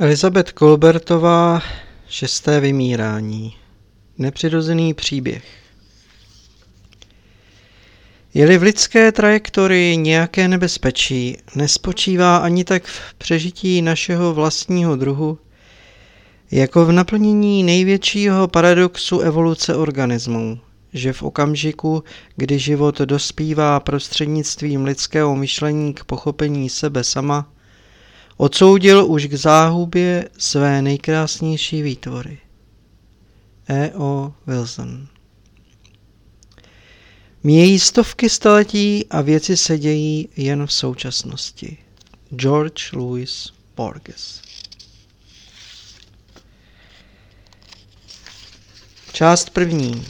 Elizabeth Kolbertová, šesté vymírání. Nepřirozený příběh. Je-li v lidské trajektorii nějaké nebezpečí, nespočívá ani tak v přežití našeho vlastního druhu, jako v naplnění největšího paradoxu evoluce organismů, že v okamžiku, kdy život dospívá prostřednictvím lidského myšlení k pochopení sebe sama, odsoudil už k záhubě své nejkrásnější výtvory. E.O. Wilson Mějí stovky staletí a věci se dějí jen v současnosti. George Louis Borges Část první.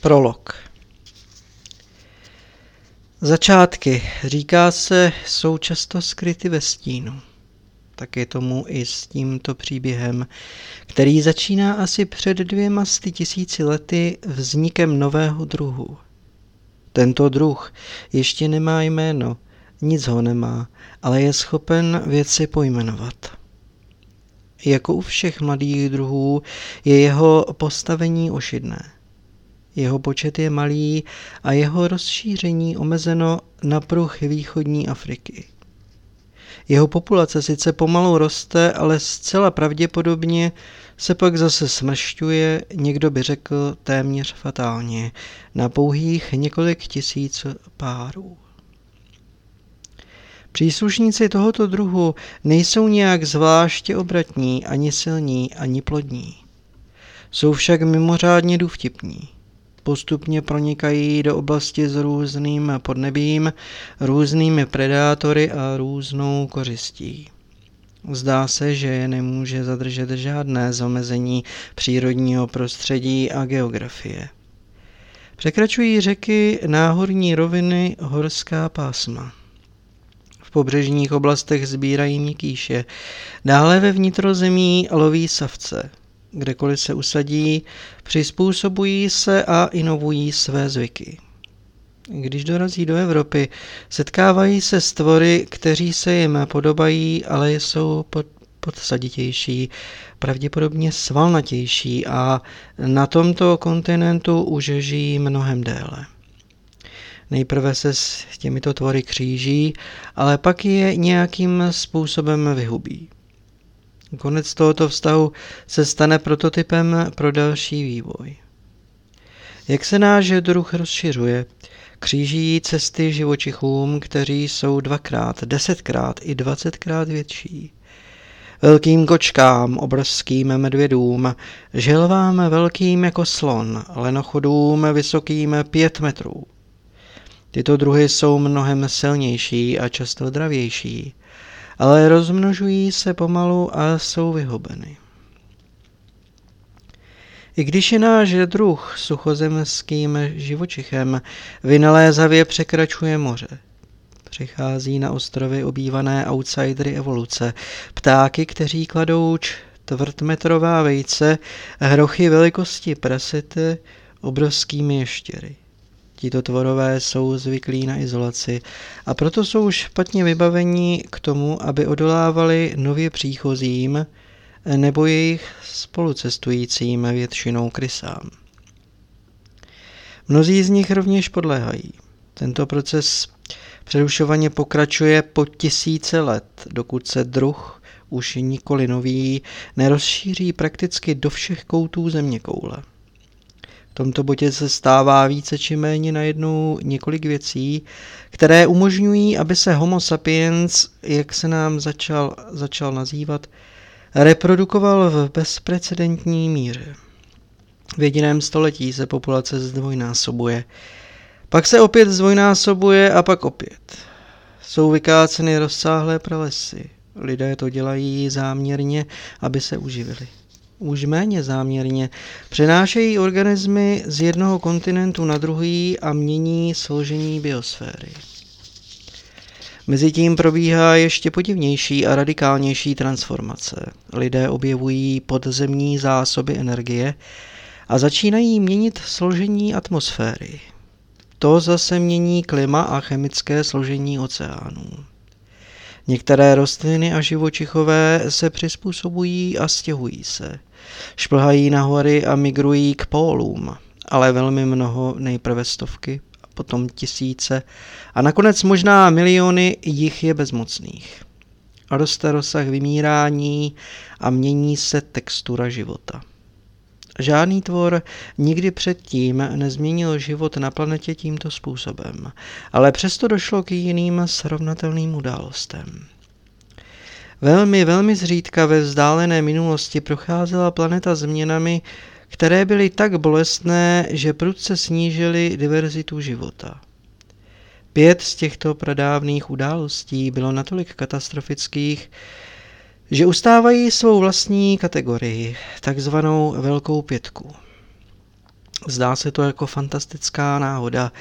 Prolog. Začátky, říká se, jsou často skryty ve stínu. Tak je tomu i s tímto příběhem, který začíná asi před dvěma sty tisíci lety vznikem nového druhu. Tento druh ještě nemá jméno, nic ho nemá, ale je schopen věci pojmenovat. Jako u všech mladých druhů je jeho postavení ošidné. Jeho počet je malý a jeho rozšíření omezeno na pruh východní Afriky. Jeho populace sice pomalu roste, ale zcela pravděpodobně se pak zase smršťuje, někdo by řekl téměř fatálně, na pouhých několik tisíc párů. Příslušníci tohoto druhu nejsou nějak zvláště obratní, ani silní, ani plodní. Jsou však mimořádně důvtipní postupně pronikají do oblasti s různým podnebím, různými predátory a různou kořistí. Zdá se, že je nemůže zadržet žádné zamezení přírodního prostředí a geografie. Překračují řeky, náhorní roviny, horská pásma. V pobřežních oblastech sbírají měkýše, dále ve vnitrozemí loví savce – kdekoliv se usadí, přizpůsobují se a inovují své zvyky. Když dorazí do Evropy, setkávají se s tvory, kteří se jim podobají, ale jsou pod, podsaditější, pravděpodobně svalnatější a na tomto kontinentu už žijí mnohem déle. Nejprve se s těmito tvory kříží, ale pak je nějakým způsobem vyhubí. Konec tohoto vztahu se stane prototypem pro další vývoj. Jak se náš druh rozšiřuje, kříží cesty živočichům, kteří jsou dvakrát, desetkrát i dvacetkrát větší. Velkým kočkám, obrovským medvědům, želvám velkým jako slon, lenochodům vysokým pět metrů. Tyto druhy jsou mnohem silnější a často zdravější ale rozmnožují se pomalu a jsou vyhobeny. I když je náš druh suchozemským živočichem, vynalézavě překračuje moře. Přichází na ostrovy obývané outsidery evoluce, ptáky, kteří kladou čtvrtmetrová vejce, hrochy velikosti prasety, obrovskými ještěry. Tito tvorové jsou zvyklí na izolaci a proto jsou špatně vybavení k tomu, aby odolávali nově příchozím nebo jejich spolucestujícím většinou krysám. Mnozí z nich rovněž podléhají. Tento proces přerušovaně pokračuje po tisíce let, dokud se druh, už nikoli nový, nerozšíří prakticky do všech koutů země koule tomto bodě se stává více či méně najednou několik věcí, které umožňují, aby se homo sapiens, jak se nám začal, začal nazývat, reprodukoval v bezprecedentní míře. V jediném století se populace zdvojnásobuje. Pak se opět zdvojnásobuje a pak opět. Jsou vykáceny rozsáhlé pralesy. Lidé to dělají záměrně, aby se uživili už méně záměrně, přenášejí organismy z jednoho kontinentu na druhý a mění složení biosféry. Mezitím probíhá ještě podivnější a radikálnější transformace. Lidé objevují podzemní zásoby energie a začínají měnit složení atmosféry. To zase mění klima a chemické složení oceánů. Některé rostliny a živočichové se přizpůsobují a stěhují se. Šplhají na hory a migrují k pólům, ale velmi mnoho, nejprve stovky, a potom tisíce a nakonec možná miliony jich je bezmocných. Roste rozsah vymírání a mění se textura života. Žádný tvor nikdy předtím nezměnil život na planetě tímto způsobem, ale přesto došlo k jiným srovnatelným událostem. Velmi, velmi zřídka ve vzdálené minulosti procházela planeta změnami, které byly tak bolestné, že prudce snížily diverzitu života. Pět z těchto pradávných událostí bylo natolik katastrofických, že ustávají svou vlastní kategorii, takzvanou Velkou pětku. Zdá se to jako fantastická náhoda.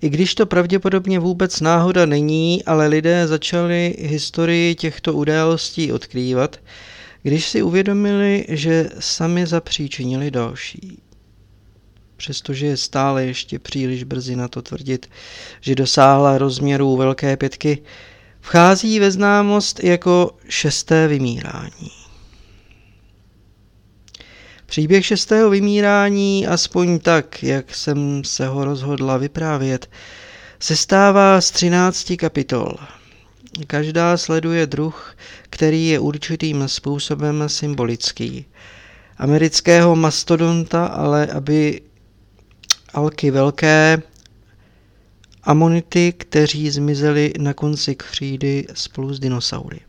I když to pravděpodobně vůbec náhoda není, ale lidé začali historii těchto událostí odkrývat, když si uvědomili, že sami zapříčinili další. Přestože je stále ještě příliš brzy na to tvrdit, že dosáhla rozměrů Velké pětky, vchází ve známost jako šesté vymírání. Příběh šestého vymírání, aspoň tak, jak jsem se ho rozhodla vyprávět, se stává z třinácti kapitol. Každá sleduje druh, který je určitým způsobem symbolický. Amerického mastodonta, ale aby alky velké, amonity, kteří zmizeli na konci křídy spolu s dinosaury.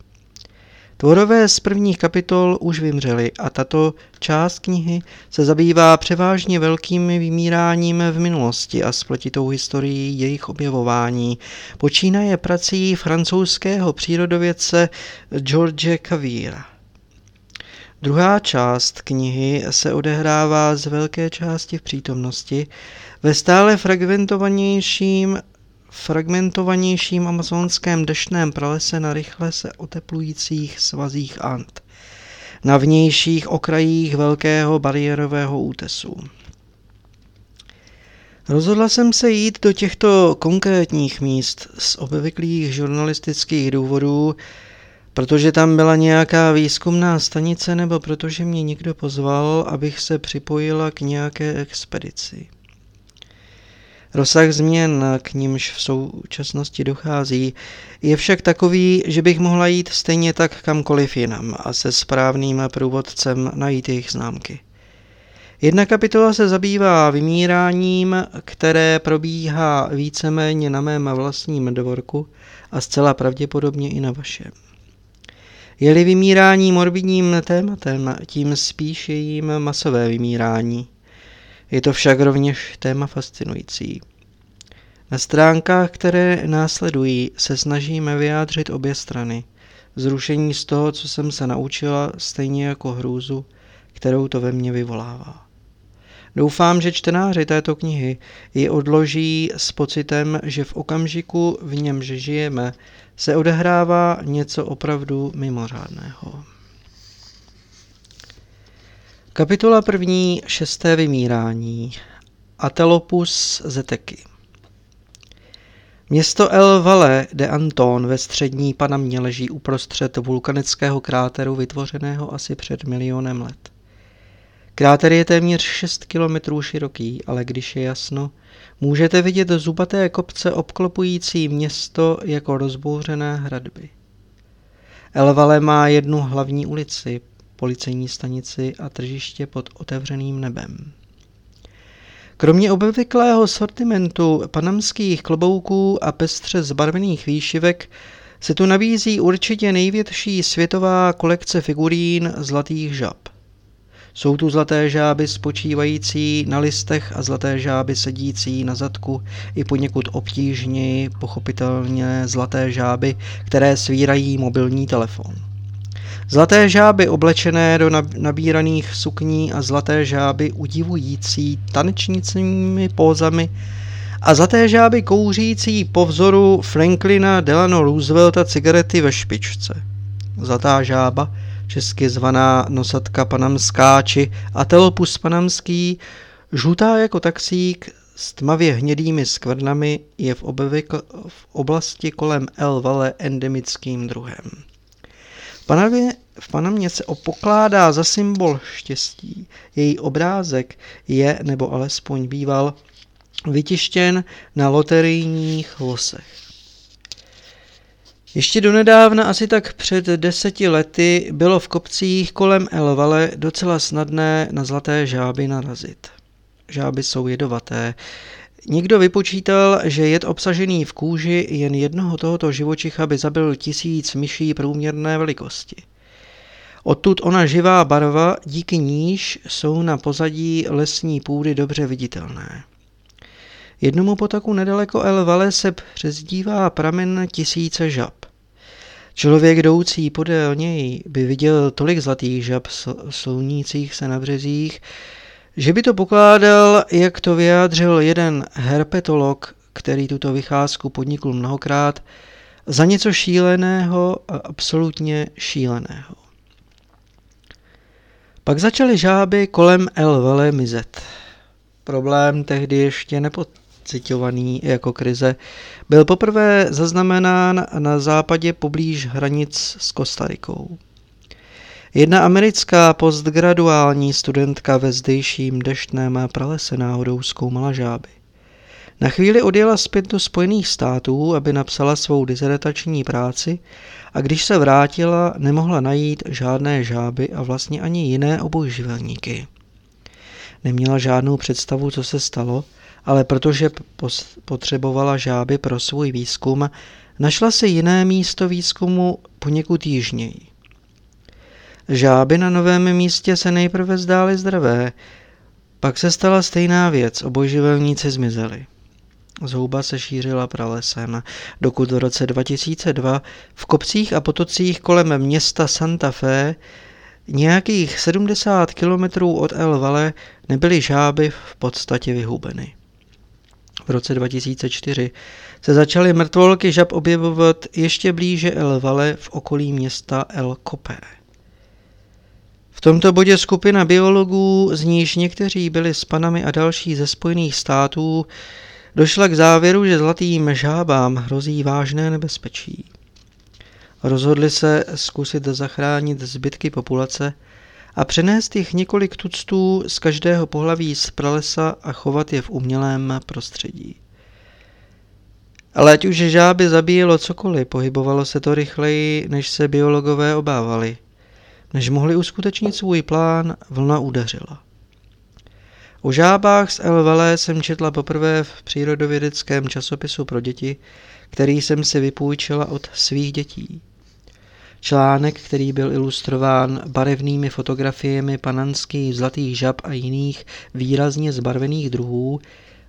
Tvorové z prvních kapitol už vymřeli a tato část knihy se zabývá převážně velkým vymíráním v minulosti a spletitou historií jejich objevování. Počínaje prací francouzského přírodovědce George Caviera. Druhá část knihy se odehrává z velké části v přítomnosti ve stále fragmentovanějším fragmentovanějším amazonském deštném pralese na rychle se oteplujících svazích Ant, na vnějších okrajích velkého bariérového útesu. Rozhodla jsem se jít do těchto konkrétních míst z obvyklých žurnalistických důvodů, protože tam byla nějaká výzkumná stanice nebo protože mě někdo pozval, abych se připojila k nějaké expedici. Rozsah změn, k nímž v současnosti dochází, je však takový, že bych mohla jít stejně tak kamkoliv jinam a se správným průvodcem najít jejich známky. Jedna kapitola se zabývá vymíráním, které probíhá víceméně na mém vlastním dvorku a zcela pravděpodobně i na vašem. Je-li vymírání morbidním tématem, tím spíš je jim masové vymírání. Je to však rovněž téma fascinující. Na stránkách, které následují, se snažíme vyjádřit obě strany. Zrušení z toho, co jsem se naučila, stejně jako hrůzu, kterou to ve mně vyvolává. Doufám, že čtenáři této knihy ji odloží s pocitem, že v okamžiku, v němž žijeme, se odehrává něco opravdu mimořádného. Kapitola první šesté vymírání Atelopus zeteky Město El Valle de Anton ve střední Panamě leží uprostřed vulkanického kráteru vytvořeného asi před milionem let. Kráter je téměř 6 kilometrů široký, ale když je jasno, můžete vidět zubaté kopce obklopující město jako rozbouřené hradby. El Valle má jednu hlavní ulici, policejní stanici a tržiště pod otevřeným nebem. Kromě obvyklého sortimentu panamských klobouků a pestře zbarvených výšivek se tu nabízí určitě největší světová kolekce figurín zlatých žab. Jsou tu zlaté žáby spočívající na listech a zlaté žáby sedící na zadku i poněkud obtížněji, pochopitelně zlaté žáby, které svírají mobilní telefon. Zlaté žáby oblečené do nabíraných sukní a zlaté žáby udivující tanečnicími pózami a zlaté žáby kouřící po vzoru Franklina Delano Roosevelta cigarety ve špičce. Zlatá žába, česky zvaná nosatka panamská či atelopus panamský, žlutá jako taxík s tmavě hnědými skvrnami je v, v oblasti kolem El Valle endemickým druhem. Panavě, v Panamě se opokládá za symbol štěstí. Její obrázek je, nebo alespoň býval, vytištěn na loterijních losech. Ještě donedávna, asi tak před deseti lety, bylo v kopcích kolem El Valle docela snadné na zlaté žáby narazit. Žáby jsou jedovaté. Někdo vypočítal, že jed obsažený v kůži jen jednoho tohoto živočicha by zabil tisíc myší průměrné velikosti. Odtud ona živá barva, díky níž jsou na pozadí lesní půdy dobře viditelné. Jednomu potaku nedaleko El Valle se přezdívá pramen tisíce žab. Člověk jdoucí podél něj by viděl tolik zlatých žab slounících se na březích, že by to pokládal, jak to vyjádřil jeden herpetolog, který tuto vycházku podnikl mnohokrát, za něco šíleného a absolutně šíleného. Pak začaly žáby kolem El Valle mizet. Problém tehdy ještě nepocitovaný jako krize byl poprvé zaznamenán na západě poblíž hranic s Kostarikou. Jedna americká postgraduální studentka ve zdejším deštném pralese náhodou zkoumala žáby. Na chvíli odjela zpět do Spojených států, aby napsala svou dizertační práci a když se vrátila, nemohla najít žádné žáby a vlastně ani jiné obojživelníky. Neměla žádnou představu, co se stalo, ale protože potřebovala žáby pro svůj výzkum, našla si jiné místo výzkumu poněkud jižněji. Žáby na novém místě se nejprve zdály zdravé, pak se stala stejná věc, obojživelníci zmizeli. Zhouba se šířila pralesem, dokud v roce 2002 v kopcích a potocích kolem města Santa Fe nějakých 70 kilometrů od El Valle nebyly žáby v podstatě vyhubeny. V roce 2004 se začaly mrtvolky žab objevovat ještě blíže El Valle v okolí města El Copé tomto bodě skupina biologů, z níž někteří byli s panami a další ze Spojených států, došla k závěru, že zlatým žábám hrozí vážné nebezpečí. Rozhodli se zkusit zachránit zbytky populace a přenést jich několik tuctů z každého pohlaví z pralesa a chovat je v umělém prostředí. Ale ať už žáby zabíjelo cokoliv, pohybovalo se to rychleji, než se biologové obávali. Než mohli uskutečnit svůj plán, vlna udeřila. O žábách z El Valle jsem četla poprvé v přírodovědeckém časopisu pro děti, který jsem si vypůjčila od svých dětí. Článek, který byl ilustrován barevnými fotografiemi pananských zlatých žab a jiných výrazně zbarvených druhů,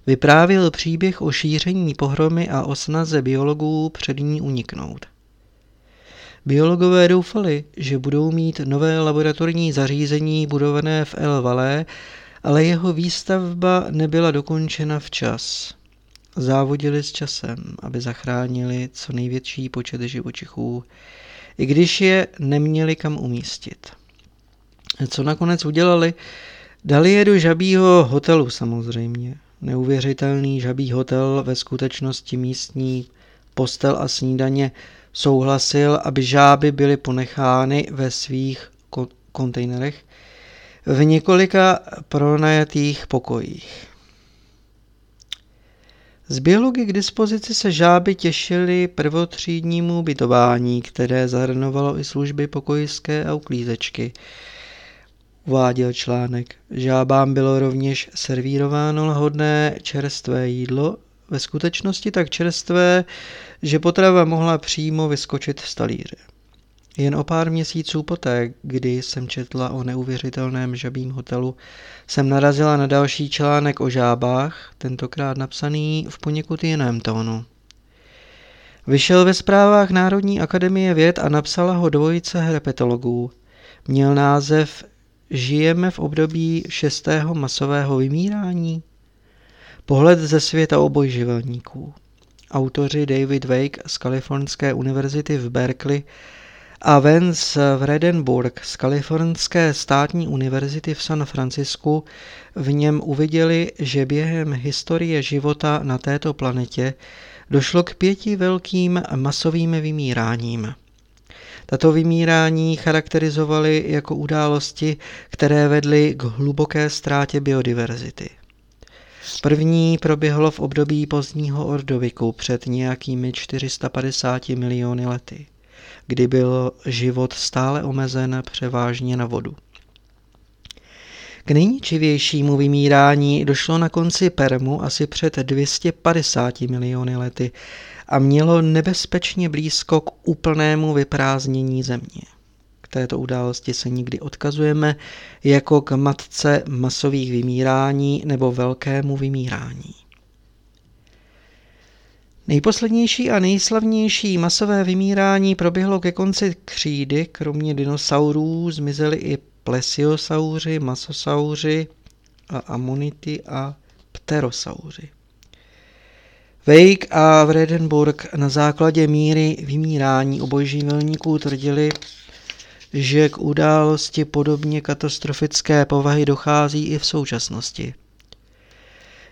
vyprávěl příběh o šíření pohromy a o snaze biologů před ní uniknout. Biologové doufali, že budou mít nové laboratorní zařízení budované v El Valle, ale jeho výstavba nebyla dokončena včas. Závodili s časem, aby zachránili co největší počet živočichů, i když je neměli kam umístit. Co nakonec udělali? Dali je do žabího hotelu samozřejmě. Neuvěřitelný žabí hotel ve skutečnosti místní postel a snídaně souhlasil, aby žáby byly ponechány ve svých kontejnerech v několika pronajatých pokojích. Z biology k dispozici se žáby těšily prvotřídnímu bytování, které zahrnovalo i služby pokojské a uklízečky. Uváděl článek. Žábám bylo rovněž servírováno lahodné čerstvé jídlo ve skutečnosti tak čerstvé, že potrava mohla přímo vyskočit z talíře. Jen o pár měsíců poté, kdy jsem četla o neuvěřitelném žabím hotelu, jsem narazila na další článek o žábách, tentokrát napsaný v poněkud jiném tónu. Vyšel ve zprávách Národní akademie věd a napsala ho dvojice herpetologů. Měl název Žijeme v období šestého masového vymírání? Pohled ze světa obojživelníků. Autoři David Wake z Kalifornské univerzity v Berkeley a Vance Vredenburg z Kalifornské státní univerzity v San Francisku v něm uviděli, že během historie života na této planetě došlo k pěti velkým masovým vymíráním. Tato vymírání charakterizovaly jako události, které vedly k hluboké ztrátě biodiverzity. První proběhlo v období pozdního ordoviku před nějakými 450 miliony lety, kdy byl život stále omezen převážně na vodu. K nejničivějšímu vymírání došlo na konci Permu asi před 250 miliony lety a mělo nebezpečně blízko k úplnému vyprázdnění země. K této události se nikdy odkazujeme jako k matce masových vymírání nebo velkému vymírání. Nejposlednější a nejslavnější masové vymírání proběhlo ke konci křídy, kromě dinosaurů zmizely i plesiosauři, masosauři a amonity a pterosauři. Wake a Vredenburg na základě míry vymírání obojživelníků tvrdili, že k události podobně katastrofické povahy dochází i v současnosti.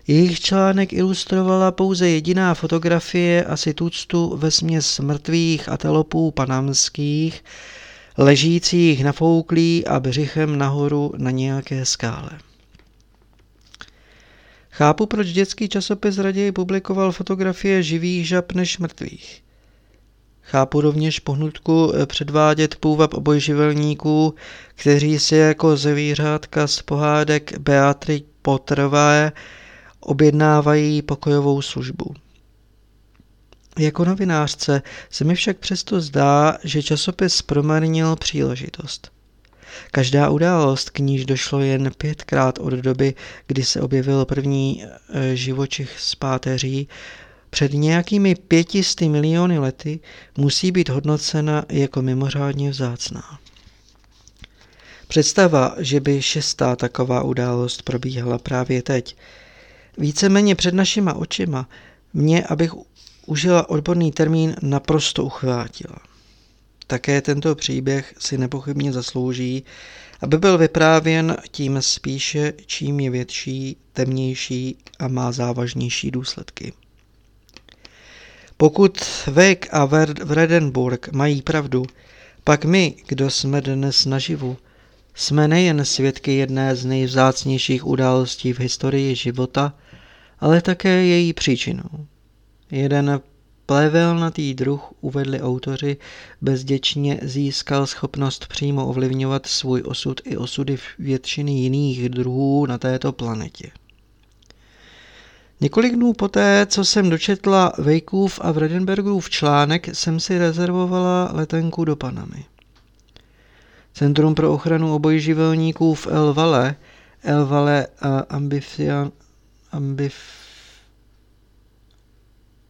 Jejich článek ilustrovala pouze jediná fotografie asi tuctu ve směs mrtvých atelopů panamských, ležících nafouklí a břichem nahoru na nějaké skále. Chápu, proč dětský časopis raději publikoval fotografie živých žab než mrtvých. Chápu rovněž pohnutku předvádět půvab obojživelníků, kteří si jako zvířátka z pohádek Beatry Potterové objednávají pokojovou službu. Jako novinářce se mi však přesto zdá, že časopis promarnil příležitost. Každá událost, k níž došlo jen pětkrát od doby, kdy se objevil první e, živočich z páteří, před nějakými pětisty miliony lety musí být hodnocena jako mimořádně vzácná. Představa, že by šestá taková událost probíhala právě teď, víceméně před našima očima, mě, abych užila odborný termín, naprosto uchvátila. Také tento příběh si nepochybně zaslouží, aby byl vyprávěn tím spíše, čím je větší, temnější a má závažnější důsledky. Pokud Vek a Vredenburg mají pravdu, pak my, kdo jsme dnes naživu, jsme nejen svědky jedné z nejvzácnějších událostí v historii života, ale také její příčinou. Jeden plevelnatý druh, uvedli autoři, bezděčně získal schopnost přímo ovlivňovat svůj osud i osudy většiny jiných druhů na této planetě. Několik dnů poté, co jsem dočetla Vejkův a Vredenbergův článek, jsem si rezervovala letenku do Panamy. Centrum pro ochranu obojživelníků v El Valle, El Valle Ambif,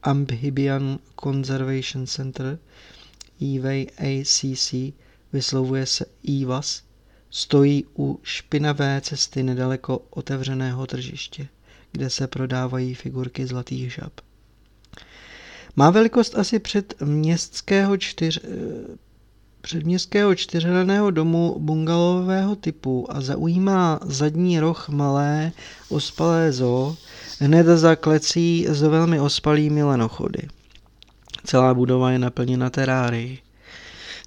Amphibian Conservation Center, EVACC, vyslovuje se EVAS, stojí u špinavé cesty nedaleko otevřeného tržiště kde se prodávají figurky zlatých žab. Má velikost asi před městského čtyř, předměstského čtyřhraného domu bungalového typu a zaujímá zadní roh malé ospalé zoo, hned za klecí s velmi ospalými lenochody. Celá budova je naplněna terárii.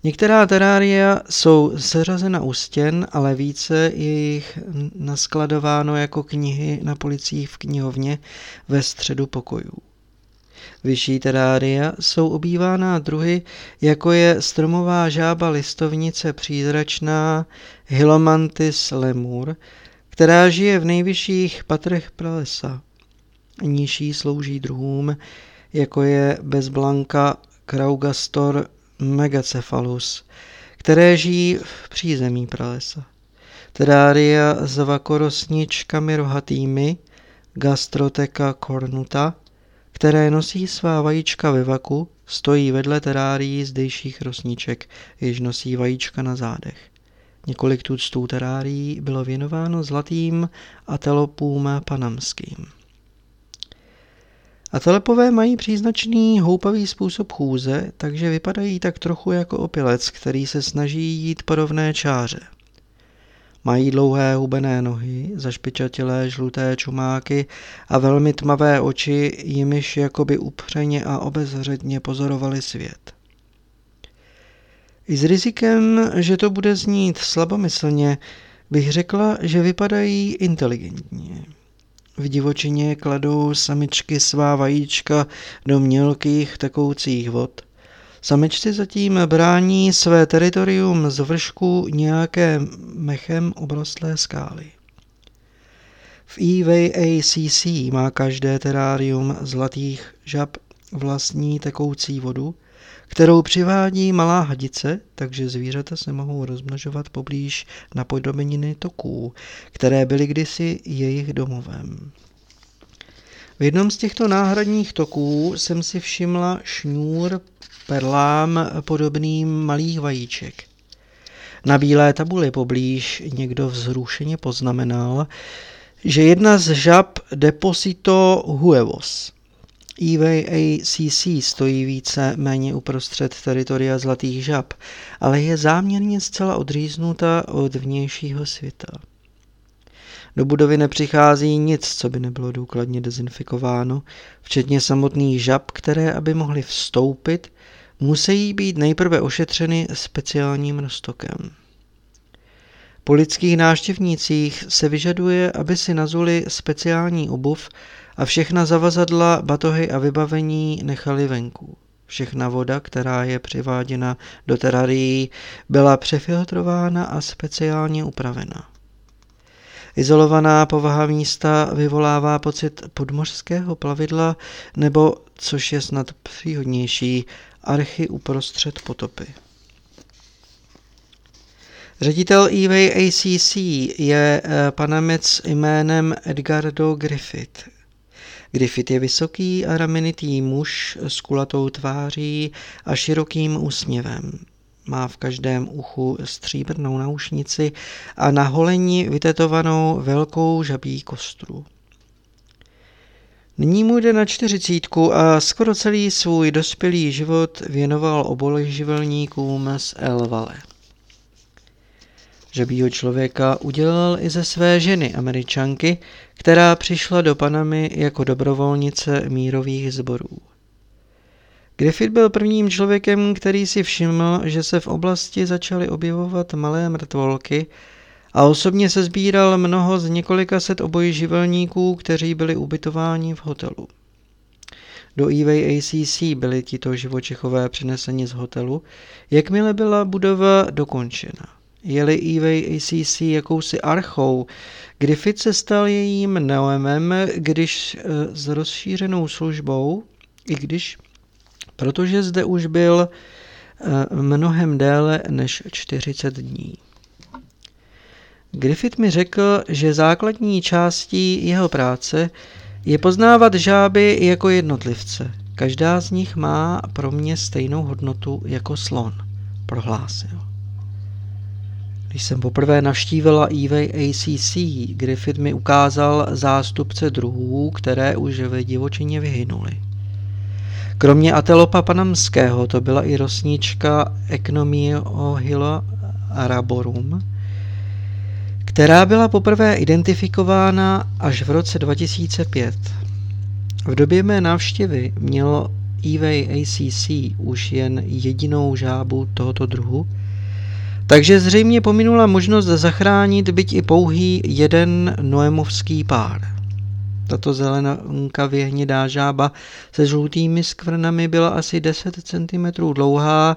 Některá terária jsou seřazena u stěn, ale více je jich naskladováno jako knihy na policích v knihovně ve středu pokojů. Vyšší terária jsou obývána druhy, jako je stromová žába listovnice přízračná Hylomantis lemur, která žije v nejvyšších patrech pralesa. Nižší slouží druhům, jako je bezblanka Kraugastor Megacephalus, které žijí v přízemí pralesa. Terária s vakorosničkami rohatými, Gastroteka cornuta, které nosí svá vajíčka ve vaku, stojí vedle terárií zdejších rosniček, jež nosí vajíčka na zádech. Několik tuctů terárií bylo věnováno zlatým atelopům panamským. A telepové mají příznačný houpavý způsob chůze, takže vypadají tak trochu jako opilec, který se snaží jít po rovné čáře. Mají dlouhé hubené nohy, zašpičatilé žluté čumáky a velmi tmavé oči, jimiž jakoby upřeně a obezřetně pozorovali svět. I s rizikem, že to bude znít slabomyslně, bych řekla, že vypadají inteligentně. V divočině kladou samičky svá vajíčka do mělkých tekoucích vod. Samičci zatím brání své teritorium z vršku nějaké mechem obrostlé skály. V EVACC má každé terárium zlatých žab vlastní tekoucí vodu, kterou přivádí malá hadice, takže zvířata se mohou rozmnožovat poblíž na podobeniny toků, které byly kdysi jejich domovem. V jednom z těchto náhradních toků jsem si všimla šňůr perlám podobným malých vajíček. Na bílé tabuli poblíž někdo vzrušeně poznamenal, že jedna z žab Deposito huevos EVACC stojí více méně uprostřed teritoria Zlatých žab, ale je záměrně zcela odříznuta od vnějšího světa. Do budovy nepřichází nic, co by nebylo důkladně dezinfikováno, včetně samotných žab, které, aby mohly vstoupit, musí být nejprve ošetřeny speciálním roztokem. Po lidských náštěvnících se vyžaduje, aby si nazuli speciální obuv a všechna zavazadla, batohy a vybavení nechali venku. Všechna voda, která je přiváděna do terarií, byla přefiltrována a speciálně upravena. Izolovaná povaha místa vyvolává pocit podmořského plavidla nebo, což je snad příhodnější, archy uprostřed potopy. Ředitel eBay ACC je eh, panamec jménem Edgardo Griffith. Griffith je vysoký a ramenitý muž s kulatou tváří a širokým úsměvem. Má v každém uchu stříbrnou naušnici a na holeni vytetovanou velkou žabí kostru. Nyní mu jde na čtyřicítku a skoro celý svůj dospělý život věnoval obojživelníkům z El Valle. Žabího člověka udělal i ze své ženy, američanky, která přišla do Panamy jako dobrovolnice mírových sborů. Griffith byl prvním člověkem, který si všiml, že se v oblasti začaly objevovat malé mrtvolky a osobně se sbíral mnoho z několika set obojživelníků, kteří byli ubytováni v hotelu. Do eVay ACC byli tito živočichové přeneseni z hotelu, jakmile byla budova dokončena. Jeli eVay ACC jakousi archou, Griffith se stal jejím neomem, když e, s rozšířenou službou, i když, protože zde už byl e, mnohem déle než 40 dní. Griffith mi řekl, že základní částí jeho práce je poznávat žáby jako jednotlivce. Každá z nich má pro mě stejnou hodnotu jako slon, prohlásil. Když jsem poprvé navštívila eVay ACC, Griffith mi ukázal zástupce druhů, které už ve divočině vyhynuly. Kromě atelopa panamského to byla i rosnička Ecnomiohyla araborum, která byla poprvé identifikována až v roce 2005. V době mé návštěvy mělo eVay ACC už jen jedinou žábu tohoto druhu, takže zřejmě pominula možnost zachránit byť i pouhý jeden noemovský pár. Tato zelenkavě hnědá žába se žlutými skvrnami byla asi 10 cm dlouhá,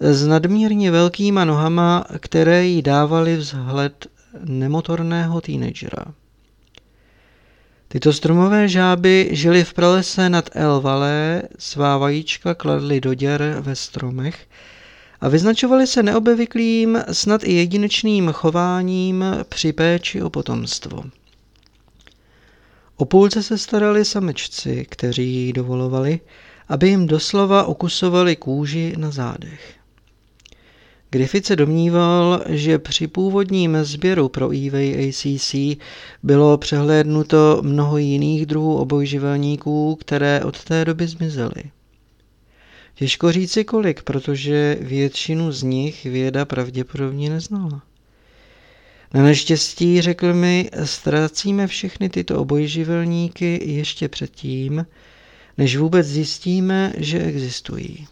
s nadmírně velkýma nohama, které jí dávaly vzhled nemotorného teenagera. Tyto stromové žáby žily v pralese nad El Valle, svá vajíčka kladly do děr ve stromech a vyznačovaly se neobvyklým, snad i jedinečným chováním při péči o potomstvo. O půlce se starali samečci, kteří jí dovolovali, aby jim doslova okusovali kůži na zádech. Griffith se domníval, že při původním sběru pro eBay ACC bylo přehlédnuto mnoho jiných druhů obojživelníků, které od té doby zmizely. Těžko říci kolik, protože většinu z nich věda pravděpodobně neznala. Na neštěstí, řekl mi, ztrácíme všechny tyto obojživelníky ještě předtím, než vůbec zjistíme, že existují.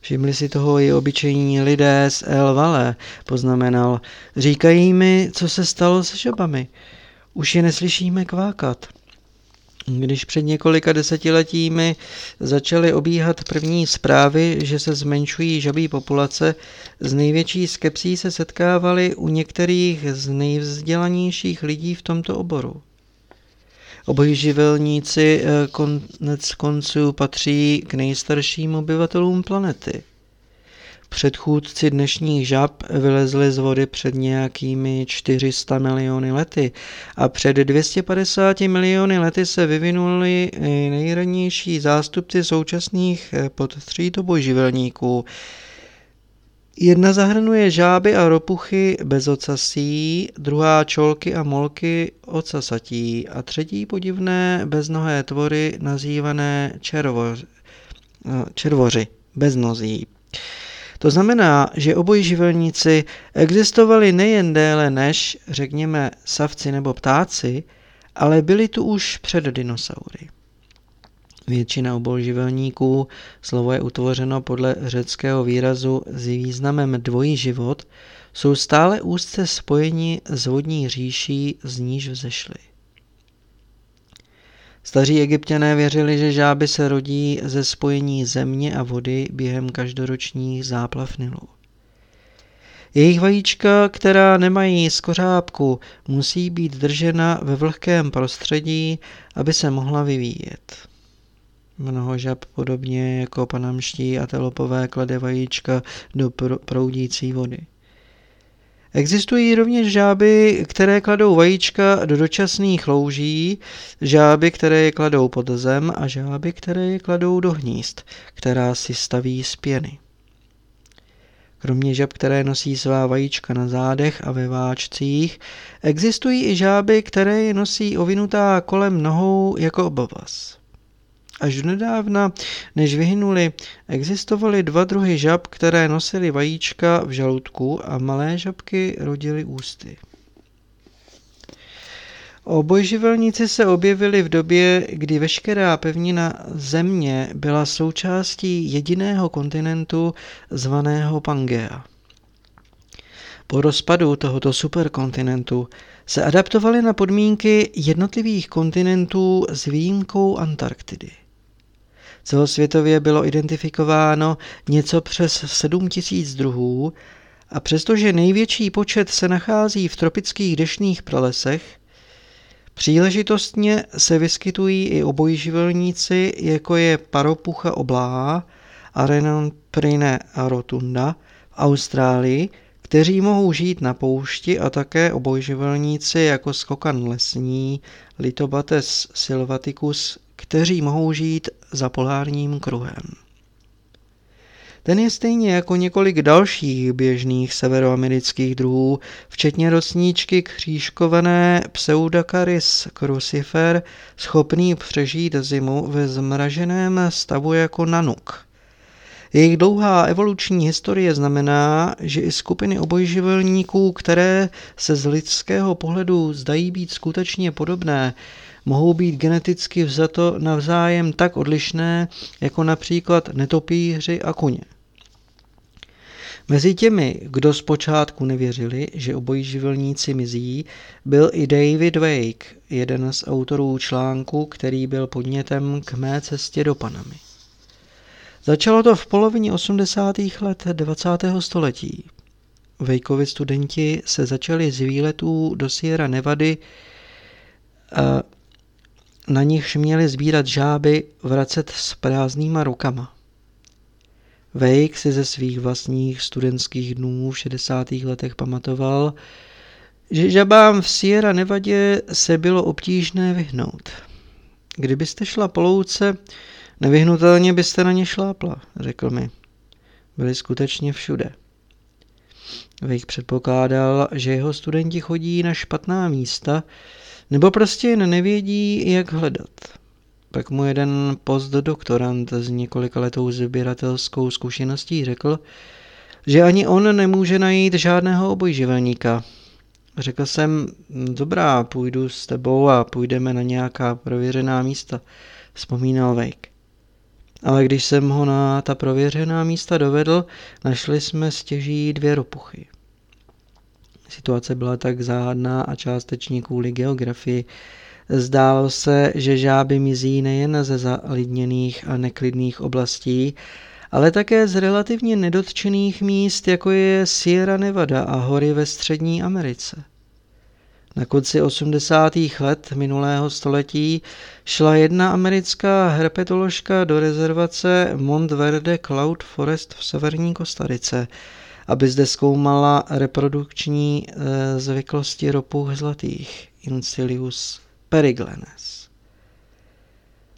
Všimli si toho i obyčejní lidé z El Valle, poznamenal. Říkají mi, co se stalo se žabami. Už je neslyšíme kvákat. Když před několika desetiletími začaly obíhat první zprávy, že se zmenšují žabí populace, z největší skepsí se setkávali u některých z nejvzdělanějších lidí v tomto oboru. Obojživelníci eh, konec konců patří k nejstarším obyvatelům planety. Předchůdci dnešních žab vylezli z vody před nějakými 400 miliony lety a před 250 miliony lety se vyvinuli nejranější zástupci současných eh, podtříd obojživelníků. Jedna zahrnuje žáby a ropuchy bezocasí, druhá čolky a molky ocasatí a třetí podivné beznohé tvory nazývané červoři, eh, červoři beznozí. To znamená, že obojživelníci existovali nejen déle než, řekněme, savci nebo ptáci, ale byli tu už před dinosaury. Většina obojživelníků, slovo je utvořeno podle řeckého výrazu s významem dvojí život, jsou stále úzce spojeni s vodní říší, z níž vzešli. Staří egyptěné věřili, že žáby se rodí ze spojení země a vody během každoročních záplav Nilu. Jejich vajíčka, která nemají skořápku, musí být držena ve vlhkém prostředí, aby se mohla vyvíjet. Mnoho žab podobně jako panamští a telopové klade vajíčka do proudící vody. Existují rovněž žáby, které kladou vajíčka do dočasných louží, žáby, které je kladou pod zem a žáby, které je kladou do hnízd, která si staví z pěny. Kromě žab, které nosí svá vajíčka na zádech a ve váčcích, existují i žáby, které je nosí ovinutá kolem nohou jako obovaz. Až do nedávna, než vyhynuli, existovaly dva druhy žab, které nosily vajíčka v žaludku a malé žabky rodily ústy. Obojživelníci se objevili v době, kdy veškerá pevnina země byla součástí jediného kontinentu zvaného Pangea. Po rozpadu tohoto superkontinentu se adaptovali na podmínky jednotlivých kontinentů s výjimkou Antarktidy. Celosvětově bylo identifikováno něco přes 7 tisíc druhů a přestože největší počet se nachází v tropických dešných pralesech, příležitostně se vyskytují i obojživelníci, jako je paropucha oblá a Renonprine rotunda v Austrálii, kteří mohou žít na poušti a také obojživelníci jako skokan lesní, Litobates sylvaticus kteří mohou žít za polárním kruhem. Ten je stejně jako několik dalších běžných severoamerických druhů, včetně rosníčky křížkované Pseudacaris crucifer, schopný přežít zimu ve zmraženém stavu jako nanuk. Jejich dlouhá evoluční historie znamená, že i skupiny obojživelníků, které se z lidského pohledu zdají být skutečně podobné, mohou být geneticky vzato navzájem tak odlišné, jako například netopíři a koně. Mezi těmi, kdo zpočátku nevěřili, že obojí živelníci mizí, byl i David Wake, jeden z autorů článku, který byl podnětem k mé cestě do Panamy. Začalo to v polovině 80. let 20. století. Wakeovi studenti se začali z výletů do Sierra Nevady na nichž měli sbírat žáby, vracet s prázdnýma rukama. Wake si ze svých vlastních studentských dnů v 60. letech pamatoval, že žabám v Sierra Nevadě se bylo obtížné vyhnout. Kdybyste šla po louce, nevyhnutelně byste na ně šlápla, řekl mi. byly skutečně všude. Vejk předpokládal, že jeho studenti chodí na špatná místa, nebo prostě jen nevědí, jak hledat. Pak mu jeden postdoktorant s několika letou sběratelskou zkušeností řekl, že ani on nemůže najít žádného obojživelníka. Řekl jsem, dobrá, půjdu s tebou a půjdeme na nějaká prověřená místa, vzpomínal Wake. Ale když jsem ho na ta prověřená místa dovedl, našli jsme stěží dvě ropuchy. Situace byla tak záhadná a částečně kvůli geografii. Zdálo se, že žáby mizí nejen ze zalidněných a neklidných oblastí, ale také z relativně nedotčených míst, jako je Sierra Nevada a hory ve Střední Americe. Na konci 80. let minulého století šla jedna americká herpetoložka do rezervace Montverde Cloud Forest v severní Kostarice, aby zde zkoumala reprodukční e, zvyklosti ropuch zlatých Incilius periglenes.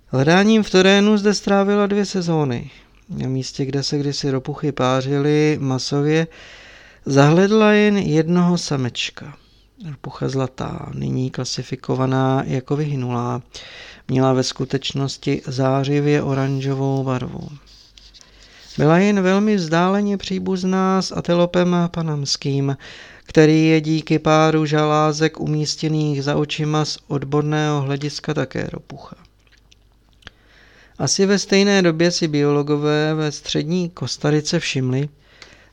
Hledáním v terénu zde strávila dvě sezóny. Na místě, kde se kdysi ropuchy pářily masově, zahledla jen jednoho samečka. Ropucha zlatá, nyní klasifikovaná jako vyhynulá, měla ve skutečnosti zářivě oranžovou barvu. Byla jen velmi vzdáleně příbuzná s atelopem panamským, který je díky páru žalázek umístěných za očima z odborného hlediska také ropucha. Asi ve stejné době si biologové ve střední Kostarice všimli,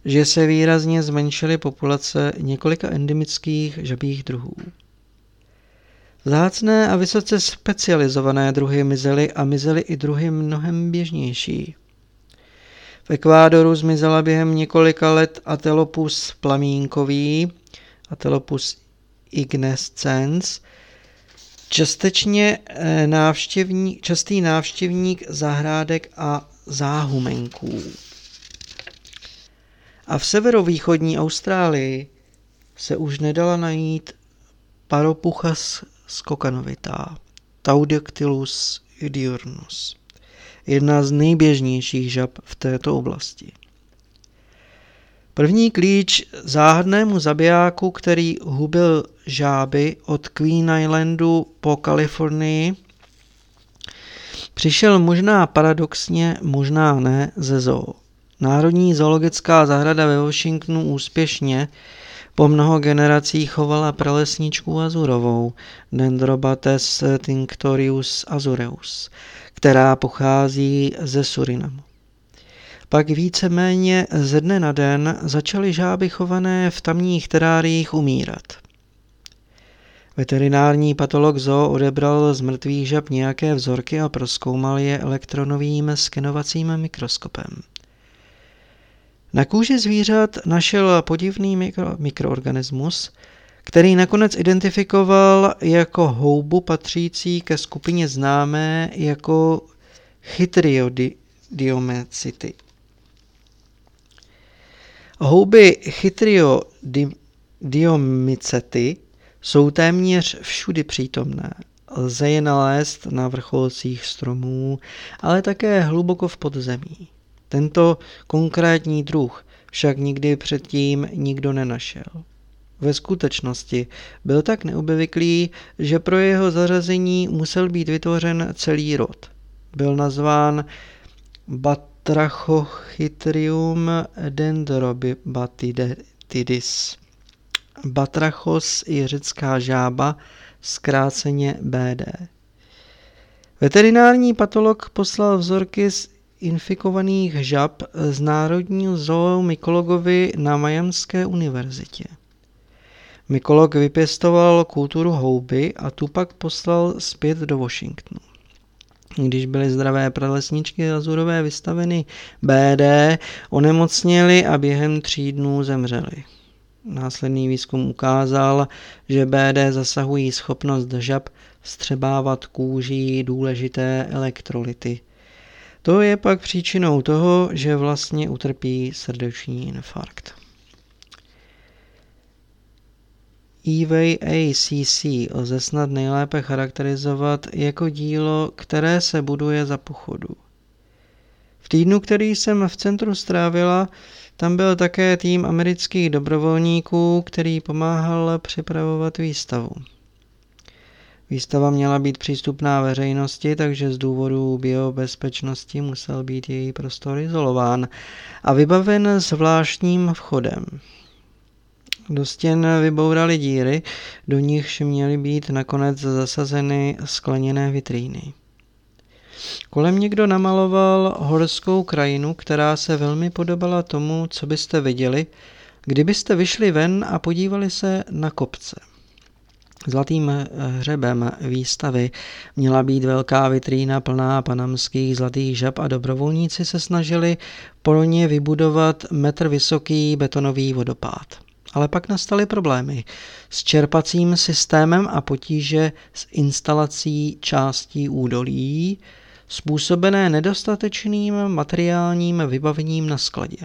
že se výrazně zmenšily populace několika endemických žabých druhů. Zácné a vysoce specializované druhy mizely a mizely i druhy mnohem běžnější. Ekvádoru zmizela během několika let Atelopus plamínkový, Atelopus ignescens, častečně eh, návštěvník, častý návštěvník zahrádek a záhumenků. A v severovýchodní Austrálii se už nedala najít Paropuchas skokanovitá, Taudactylus idiurnus, jedna z nejběžnějších žab v této oblasti. První klíč záhadnému zabijáku, který hubil žáby od Queen Islandu po Kalifornii, přišel možná paradoxně, možná ne ze zoo. Národní zoologická zahrada ve Washingtonu úspěšně po mnoho generací chovala pralesničku azurovou, Dendrobates tinctorius azureus, která pochází ze Surinamu. Pak víceméně ze dne na den začaly žáby chované v tamních teráriích umírat. Veterinární patolog zoo odebral z mrtvých žab nějaké vzorky a proskoumal je elektronovým skenovacím mikroskopem. Na kůži zvířat našel podivný mikro, mikroorganismus, který nakonec identifikoval jako houbu patřící ke skupině známé jako chytriodiomecity. Houby chytriodiomicety jsou téměř všudy přítomné. Lze je nalézt na vrcholcích stromů, ale také hluboko v podzemí. Tento konkrétní druh však nikdy předtím nikdo nenašel. Ve skutečnosti byl tak neobvyklý, že pro jeho zařazení musel být vytvořen celý rod. Byl nazván Batrachochytrium dendrobatidis. Batrachos je řecká žába, zkráceně BD. Veterinární patolog poslal vzorky z infikovaných žab z Národního zoo Mikologovi na Majamské univerzitě. Mikolog vypěstoval kulturu houby a tu pak poslal zpět do Washingtonu. Když byly zdravé pralesničky azurové vystaveny BD, onemocněly a během tří dnů zemřely. Následný výzkum ukázal, že BD zasahují schopnost žab střebávat kůží důležité elektrolyty – to je pak příčinou toho, že vlastně utrpí srdeční infarkt. Evey ACC lze snad nejlépe charakterizovat jako dílo, které se buduje za pochodu. V týdnu, který jsem v centru strávila, tam byl také tým amerických dobrovolníků, který pomáhal připravovat výstavu. Výstava měla být přístupná veřejnosti, takže z důvodu biobezpečnosti musel být její prostor izolován a vybaven zvláštním vchodem. Do stěn vybourali díry, do nichž měly být nakonec zasazeny skleněné vitríny. Kolem někdo namaloval horskou krajinu, která se velmi podobala tomu, co byste viděli, kdybyste vyšli ven a podívali se na kopce. Zlatým eh, hřebem výstavy měla být velká vitrína plná panamských zlatých žab a dobrovolníci se snažili pro ně vybudovat metr vysoký betonový vodopád. Ale pak nastaly problémy s čerpacím systémem a potíže s instalací částí údolí, způsobené nedostatečným materiálním vybavením na skladě.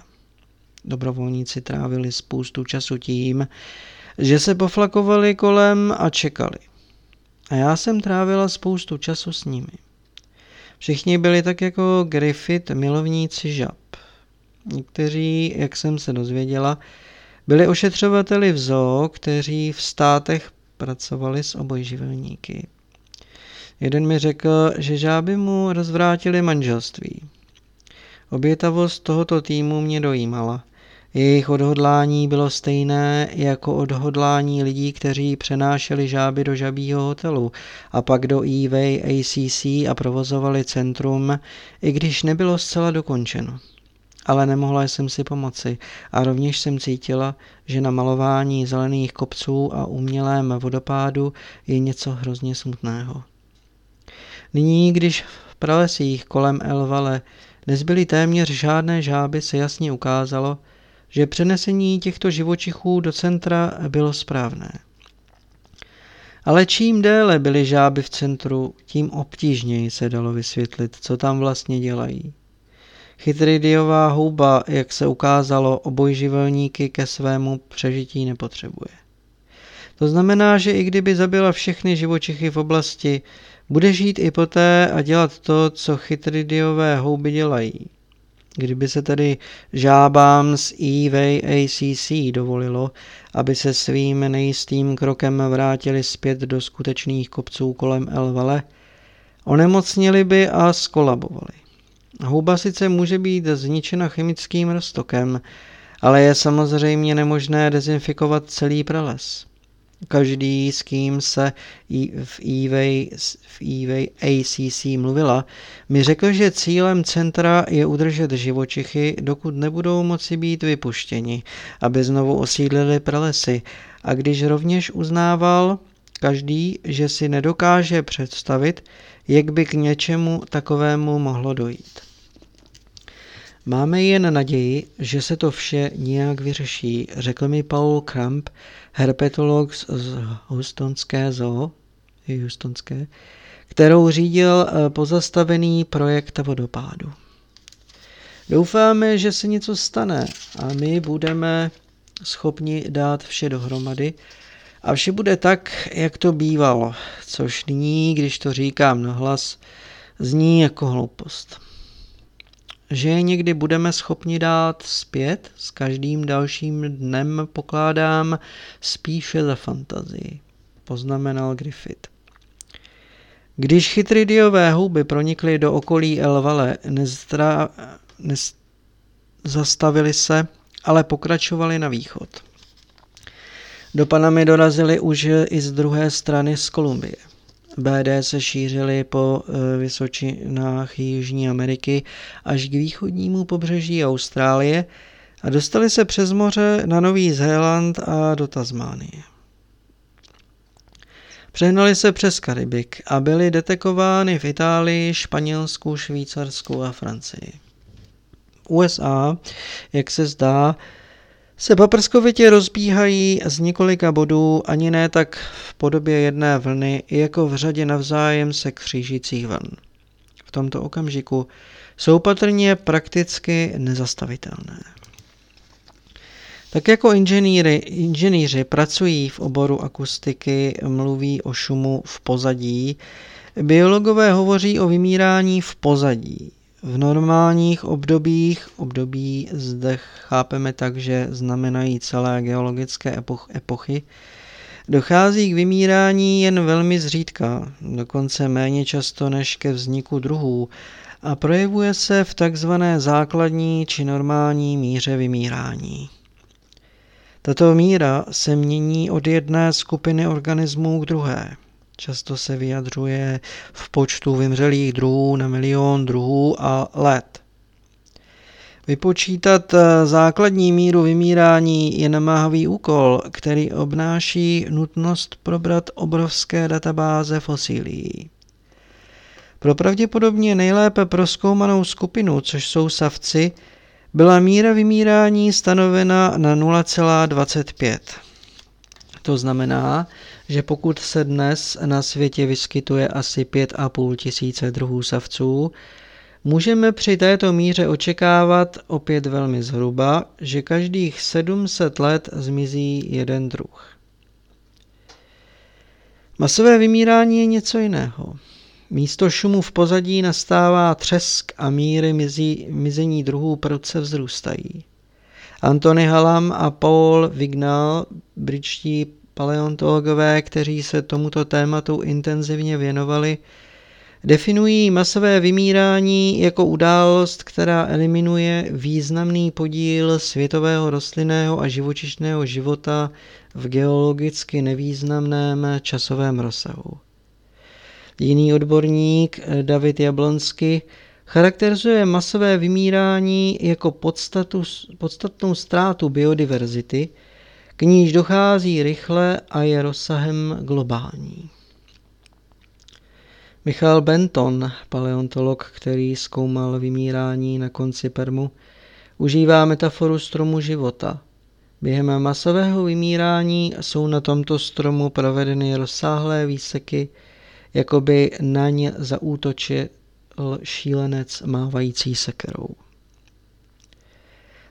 Dobrovolníci trávili spoustu času tím, že se poflakovali kolem a čekali. A já jsem trávila spoustu času s nimi. Všichni byli tak jako Griffith milovníci žab. Někteří, jak jsem se dozvěděla, byli ošetřovateli v zoo, kteří v státech pracovali s obojživelníky. Jeden mi řekl, že žáby mu rozvrátili manželství. Obětavost tohoto týmu mě dojímala. Jejich odhodlání bylo stejné jako odhodlání lidí, kteří přenášeli žáby do žabího hotelu a pak do eWay ACC a provozovali centrum, i když nebylo zcela dokončeno. Ale nemohla jsem si pomoci a rovněž jsem cítila, že na malování zelených kopců a umělém vodopádu je něco hrozně smutného. Nyní, když v pralesích kolem El Valle nezbyly téměř žádné žáby, se jasně ukázalo, že přenesení těchto živočichů do centra bylo správné. Ale čím déle byly žáby v centru, tím obtížněji se dalo vysvětlit, co tam vlastně dělají. Chytridiová houba, jak se ukázalo, obojživelníky ke svému přežití nepotřebuje. To znamená, že i kdyby zabila všechny živočichy v oblasti, bude žít i poté a dělat to, co chytridiové houby dělají. Kdyby se tedy žábám z EVACC dovolilo, aby se svým nejistým krokem vrátili zpět do skutečných kopců kolem Elvale, onemocnili by a skolabovali. Houba sice může být zničena chemickým roztokem, ale je samozřejmě nemožné dezinfikovat celý prales. Každý, s kým se v eBay, v eBay ACC mluvila, mi řekl, že cílem centra je udržet živočichy, dokud nebudou moci být vypuštěni, aby znovu osídlili pralesy. A když rovněž uznával každý, že si nedokáže představit, jak by k něčemu takovému mohlo dojít. Máme jen naději, že se to vše nějak vyřeší, řekl mi Paul Kramp, herpetolog z Houstonské zoo, Houstonské, kterou řídil eh, pozastavený projekt vodopádu. Doufáme, že se něco stane a my budeme schopni dát vše dohromady a vše bude tak, jak to bývalo, což nyní, když to říkám nahlas, zní jako hloupost že je někdy budeme schopni dát zpět, s každým dalším dnem pokládám spíše za fantazii, poznamenal Griffith. Když chytridiové houby pronikly do okolí El Valle, nezdra... nez... zastavili se, ale pokračovali na východ. Do Panamy dorazili už i z druhé strany z Kolumbie. BD se šířily po e, vysočinách Jižní Ameriky až k východnímu pobřeží Austrálie a dostali se přes moře na Nový Zéland a do Tasmánie. Přehnali se přes Karibik a byly detekovány v Itálii, Španělsku, Švýcarsku a Francii. USA, jak se zdá, se paprskovitě rozbíhají z několika bodů, ani ne tak v podobě jedné vlny, jako v řadě navzájem se křížících vln. V tomto okamžiku jsou patrně prakticky nezastavitelné. Tak jako inženýry, inženýři pracují v oboru akustiky, mluví o šumu v pozadí, biologové hovoří o vymírání v pozadí, V normálních obdobích, období zde chápeme tak, že znamenají celé geologické epoch, epochy, dochází k vymírání jen velmi zřídka, dokonce méně často než ke vzniku druhů a projevuje se v takzvané základní či normální míře vymírání. Tato míra se mění od jedné skupiny organismů k druhé. Často se vyjadřuje v počtu vymřelých druhů na milion druhů a let. Vypočítat eh, základní míru vymírání je namáhavý úkol, který obnáší nutnost probrat obrovské databáze fosílií. Pro pravděpodobně nejlépe proskoumanou skupinu, což jsou savci, byla míra vymírání stanovena na 0,25. To znamená, že pokud se dnes na světě vyskytuje asi 5,5 tisíce druhů savců, můžeme při této míře očekávat opět velmi zhruba, že každých 700 let zmizí jeden druh. Masové vymírání je něco jiného. Místo šumu v pozadí nastává třesk a míry mizí, mizení druhů prudce vzrůstají. Antony Halam a Paul Vignal, britští paleontologové, kteří se tomuto tématu intenzivně věnovali, definují masové vymírání jako událost, která eliminuje významný podíl světového rostlinného a živočišného života v geologicky nevýznamném časovém rozsahu. Jiný odborník, David Jablonsky, charakterizuje masové vymírání jako podstatu, podstatnou ztrátu biodiverzity, k níž dochází rychle a je rozsahem globální. Michal Benton, paleontolog, který zkoumal vymírání na konci Permu, užívá metaforu stromu života. Během masového vymírání jsou na tomto stromu provedeny rozsáhlé výseky, jako by na ně zaútočil šílenec mávající sekerou.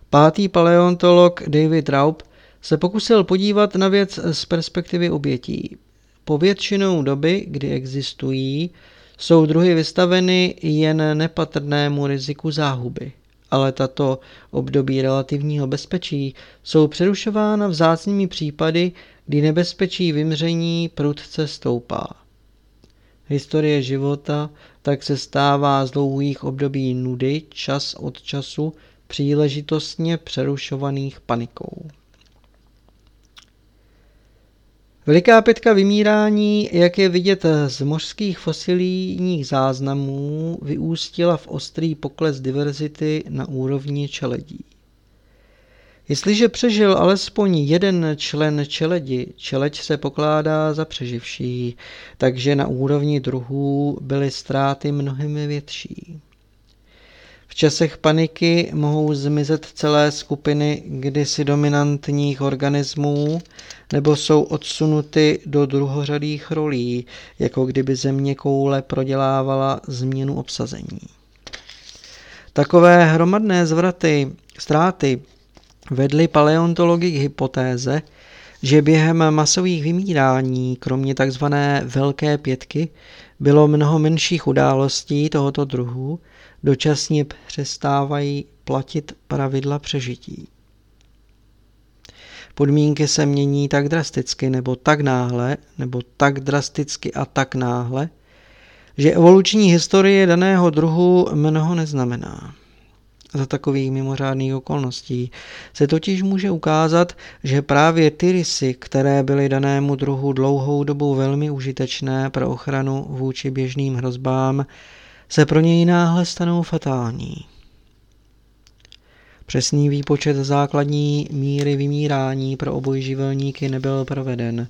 Pátý paleontolog David Raup se pokusil podívat na věc z perspektivy obětí. Po většinou doby, kdy existují, jsou druhy vystaveny jen nepatrnému riziku záhuby, ale tato období relativního bezpečí jsou přerušována vzácnými případy, kdy nebezpečí vymření prudce stoupá. Historie života tak se stává z dlouhých období nudy čas od času příležitostně přerušovaných panikou. Veliká pětka vymírání, jak je vidět z mořských fosilních záznamů, vyústila v ostrý pokles diverzity na úrovni čeledí. Jestliže přežil alespoň jeden člen čeledi, čeleď se pokládá za přeživší, takže na úrovni druhů byly ztráty mnohem větší. V časech paniky mohou zmizet celé skupiny kdysi dominantních organismů nebo jsou odsunuty do druhořadých rolí, jako kdyby země koule prodělávala změnu obsazení. Takové hromadné zvraty, ztráty vedly paleontology k hypotéze, že během masových vymírání, kromě tzv. Velké pětky, bylo mnoho menších událostí tohoto druhu, dočasně přestávají platit pravidla přežití. Podmínky se mění tak drasticky nebo tak náhle, nebo tak drasticky a tak náhle, že evoluční historie daného druhu mnoho neznamená. Za takových mimořádných okolností se totiž může ukázat, že právě ty rysy, které byly danému druhu dlouhou dobu velmi užitečné pro ochranu vůči běžným hrozbám, se pro něj náhle stanou fatální. Přesný výpočet základní míry vymírání pro obojživelníky nebyl proveden.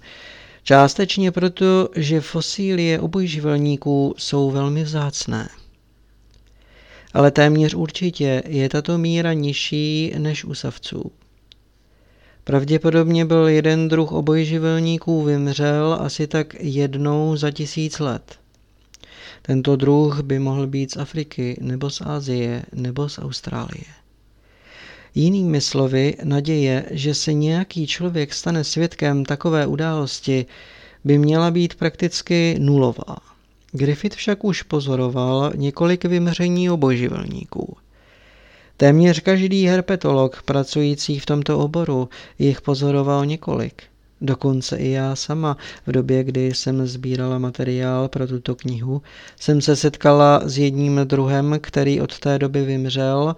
Částečně proto, že fosílie obojživelníků jsou velmi vzácné. Ale téměř určitě je tato míra nižší než u savců. Pravděpodobně byl jeden druh obojživelníků vymřel asi tak jednou za tisíc let. Tento druh by mohl být z Afriky, nebo z Asie, nebo z Austrálie. Jinými slovy, naděje, že se nějaký člověk stane svědkem takové události, by měla být prakticky nulová. Griffith však už pozoroval několik vymření obojživelníků. Téměř každý herpetolog pracující v tomto oboru jich pozoroval několik. Dokonce i já sama v době, kdy jsem sbírala materiál pro tuto knihu, jsem se setkala s jedním druhem, který od té doby vymřel,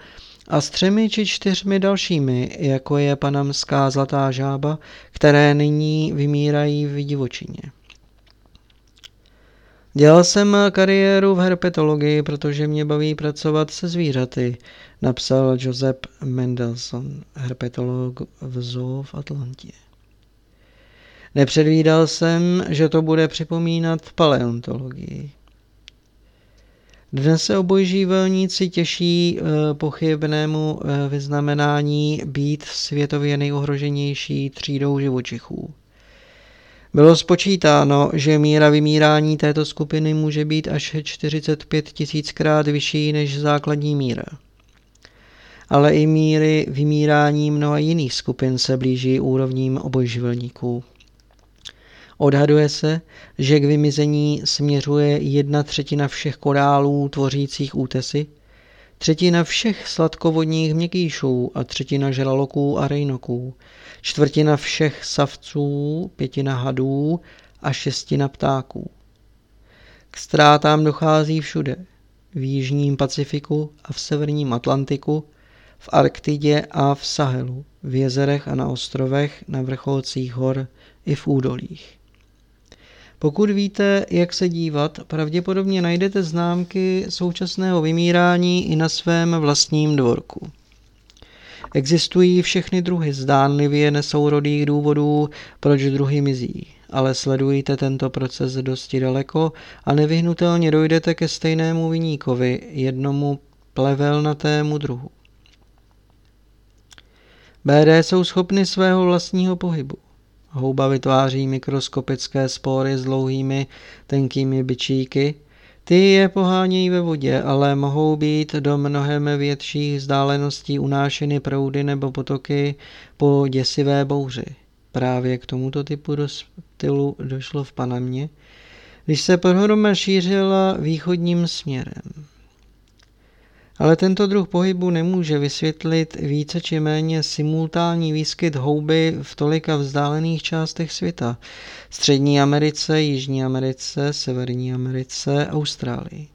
a s třemi či čtyřmi dalšími, jako je panamská zlatá žába, které nyní vymírají v divočině. Dělal jsem kariéru v herpetologii, protože mě baví pracovat se zvířaty, napsal Joseph Mendelssohn, herpetolog v zoo v Atlantě. Nepředvídal jsem, že to bude připomínat paleontologii. Dnes se obojživelníci těší eh, pochybnému eh, vyznamenání být světově nejohroženější třídou živočichů. Bylo spočítáno, že míra vymírání této skupiny může být až 45 tisíckrát vyšší než základní míra. Ale i míry vymírání mnoha jiných skupin se blíží úrovním obojživelníků. Odhaduje se, že k vymizení směřuje jedna třetina všech korálů tvořících útesy, třetina všech sladkovodních měkýšů a třetina žraloků a rejnoků, čtvrtina všech savců, pětina hadů a šestina ptáků. K ztrátám dochází všude, v jižním Pacifiku a v severním Atlantiku, v Arktidě a v Sahelu, v jezerech a na ostrovech, na vrcholcích hor i v údolích. Pokud víte, jak se dívat, pravděpodobně najdete známky současného vymírání i na svém vlastním dvorku. Existují všechny druhy zdánlivě nesourodých důvodů, proč druhy mizí, ale sledujte tento proces dosti daleko a nevyhnutelně dojdete ke stejnému vyníkovi, jednomu plevelnatému druhu. BD jsou schopny svého vlastního pohybu. Houba vytváří mikroskopické spory s dlouhými, tenkými byčíky. Ty je pohánějí ve vodě, ale mohou být do mnohem větších vzdáleností unášeny proudy nebo potoky po děsivé bouři. Právě k tomuto typu stylu došlo v Panamě, když se pohroma šířila východním směrem. Ale tento druh pohybu nemůže vysvětlit více či méně simultánní výskyt houby v tolika vzdálených částech světa. Střední Americe, Jižní Americe, Severní Americe, Austrálii.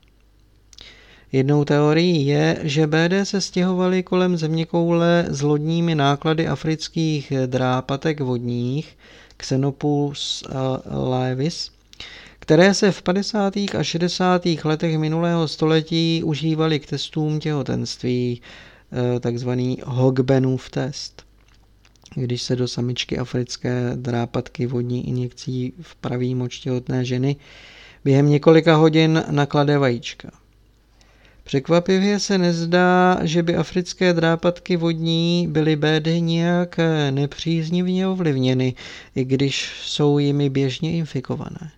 Jednou teorií je, že BD se stěhovali kolem zeměkoule s lodními náklady afrických drápatek vodních, Xenopus laevis, které se v 50. a 60. letech minulého století užívaly k testům těhotenství, eh, takzvaný Hogbenův test. Když se do samičky africké drápatky vodní injekcí v pravý moč těhotné ženy během několika hodin naklade vajíčka. Překvapivě se nezdá, že by africké drápatky vodní byly BD nějak nepříznivně ovlivněny, i když jsou jimi běžně infikované.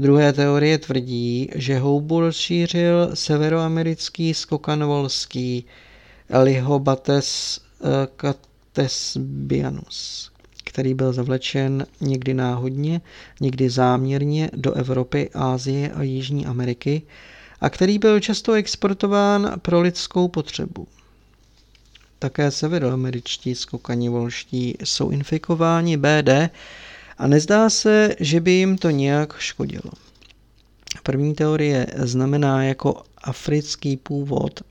Druhé teorie tvrdí, že houbu rozšířil severoamerický skokan volský Elihobates eh, catesbianus, který byl zavlečen někdy náhodně, někdy záměrně do Evropy, Ázie a Jižní Ameriky a který byl často exportován pro lidskou potřebu. Také severoameričtí skokani volští jsou infikováni BD a nezdá se, že by jim to nějak škodilo. První teorie znamená jako africký původ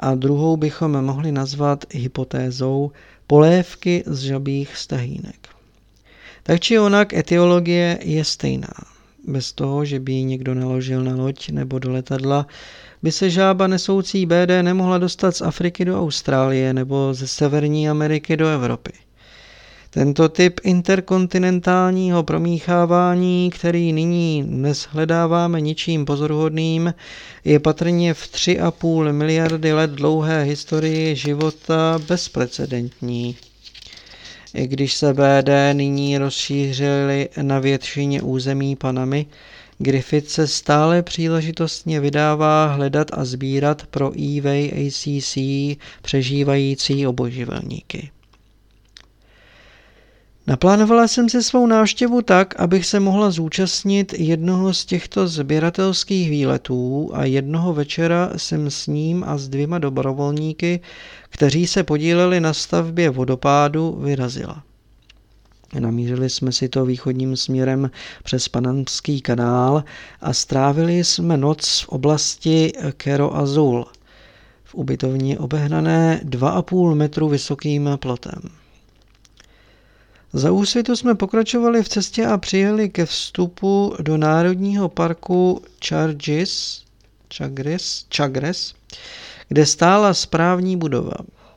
a druhou bychom mohli nazvat hypotézou polévky z žabých stahínek. Tak či onak etiologie je stejná. Bez toho, že by ji někdo naložil na loď nebo do letadla, by se žába nesoucí BD nemohla dostat z Afriky do Austrálie nebo ze Severní Ameriky do Evropy. Tento typ interkontinentálního promíchávání, který nyní neshledáváme ničím pozoruhodným, je patrně v 3,5 miliardy let dlouhé historii života bezprecedentní. I když se BD nyní rozšířily na většině území Panamy, Griffith se stále příležitostně vydává hledat a sbírat pro eVay ACC přežívající oboživelníky. Naplánovala jsem si svou návštěvu tak, abych se mohla zúčastnit jednoho z těchto sběratelských výletů a jednoho večera jsem s ním a s dvěma dobrovolníky, kteří se podíleli na stavbě vodopádu, vyrazila. Namířili jsme si to východním směrem přes Panamský kanál a strávili jsme noc v oblasti Kero Azul, v ubytovně obehnané 2,5 metru vysokým plotem. Za úsvitu jsme pokračovali v cestě a přijeli ke vstupu do národního parku Chargis, Chagres, Chagres, kde stála správní budova.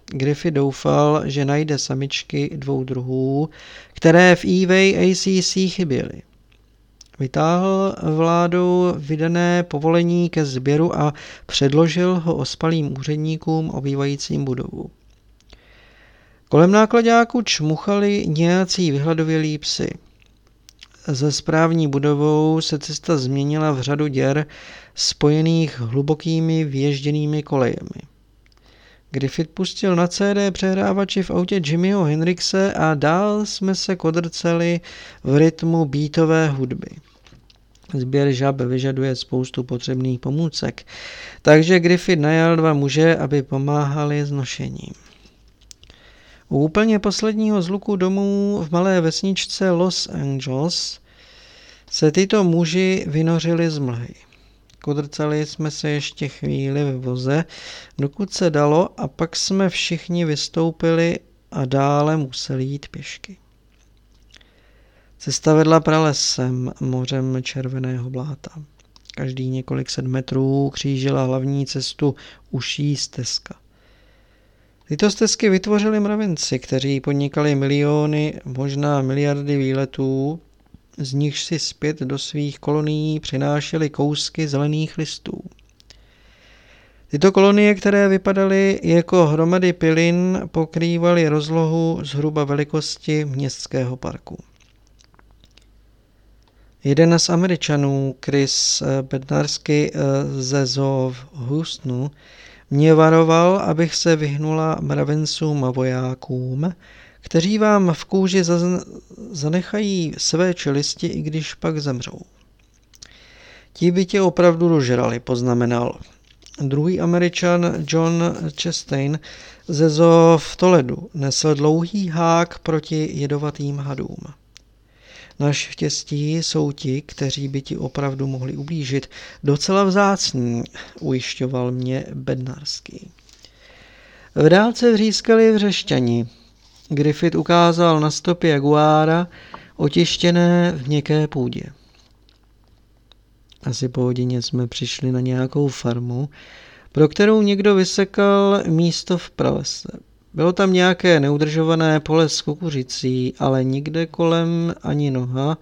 Griffy doufal, že najde samičky dvou druhů, které v eBay ACC chyběly. Vytáhl vládou vydané povolení ke sběru a předložil ho ospalým úředníkům obývajícím budovu. Kolem nákladáku čmuchali nějací vyhladovělí psy. Ze správní budovou se cesta změnila v řadu děr spojených hlubokými věžděnými kolejemi. Griffith pustil na CD přehrávači v autě Jimmyho Henrikse a dál jsme se kodrceli v rytmu beatové hudby. Sběr žab vyžaduje spoustu potřebných pomůcek, takže Griffith najal dva muže, aby pomáhali s nošením. U úplně posledního zluku domů v malé vesničce Los Angeles se tyto muži vynořili z mlhy. Kodrcali jsme se ještě chvíli ve voze, dokud se dalo a pak jsme všichni vystoupili a dále museli jít pěšky. Cesta vedla pralesem, mořem červeného bláta. Každý několik set metrů křížila hlavní cestu uší stezka. Tyto stezky vytvořili mravenci, kteří podnikali miliony, možná miliardy výletů, z nichž si zpět do svých kolonií přinášeli kousky zelených listů. Tyto kolonie, které vypadaly jako hromady pilin, pokrývaly rozlohu zhruba velikosti městského parku. Jeden z Američanů, Chris Bednarsky ze Zoo v Houstonu, mě varoval, abych se vyhnula mravencům a vojákům, kteří vám v kůži zanechají své čelisti, i když pak zemřou. Ti by tě opravdu dožrali, poznamenal. Druhý američan John Chastain ze zoo v Toledu nesl dlouhý hák proti jedovatým hadům. Naštěstí jsou ti, kteří by ti opravdu mohli ublížit, docela vzácní, ujišťoval mě Bednarský. V dálce vřískali vřešťani. Griffith ukázal na stopě jaguára, otištěné v měkké půdě. Asi po hodině jsme přišli na nějakou farmu, pro kterou někdo vysekal místo v pralese. Bylo tam nějaké neudržované pole s kukuřicí, ale nikde kolem ani noha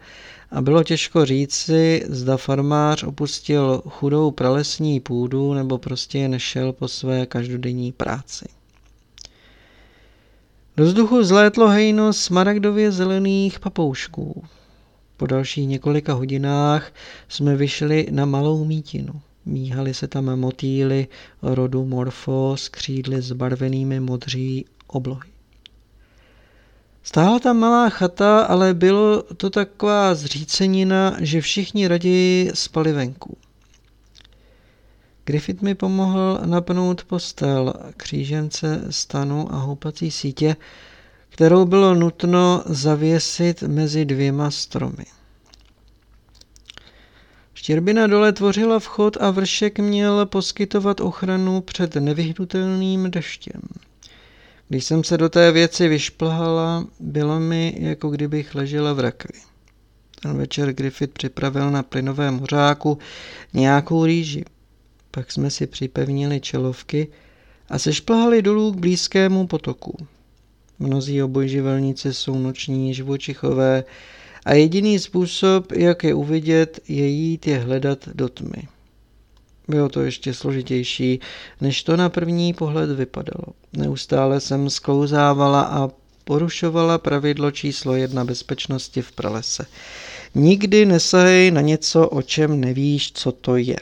a bylo těžko říci, zda farmář opustil chudou pralesní půdu nebo prostě nešel po své každodenní práci. Do vzduchu zlétlo hejno smaragdově zelených papoušků. Po dalších několika hodinách jsme vyšli na malou mítinu. Míhali se tam motýly rodu morfo s křídly zbarvenými modří oblohy. Stála tam malá chata, ale bylo to taková zřícenina, že všichni raději spali venku. Griffith mi pomohl napnout postel, křížence stanu a houpací sítě, kterou bylo nutno zavěsit mezi dvěma stromy. Štěrbina dole tvořila vchod a vršek měl poskytovat ochranu před nevyhnutelným deštěm. Když jsem se do té věci vyšplhala, bylo mi, jako kdybych ležela v rakvi. Ten večer Griffith připravil na plynovém hořáku nějakou rýži. Pak jsme si připevnili čelovky a sešplhali dolů k blízkému potoku. Mnozí obojživelníci jsou noční živočichové a jediný způsob, jak je uvidět, je jít je hledat do tmy. Bylo to ještě složitější, než to na první pohled vypadalo. Neustále jsem sklouzávala a porušovala pravidlo číslo jedna bezpečnosti v pralese. Nikdy nesahej na něco, o čem nevíš, co to je.